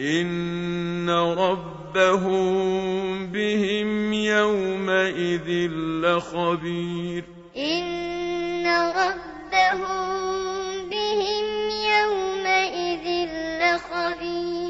إِنَّ رَبَّهُم بِهِمْ يَوْمَئِذٍ لَّخَبِيرٌ إِنَّ رَبَّهُم بِهِمْ يَوْمَئِذٍ لَّخَبِيرٌ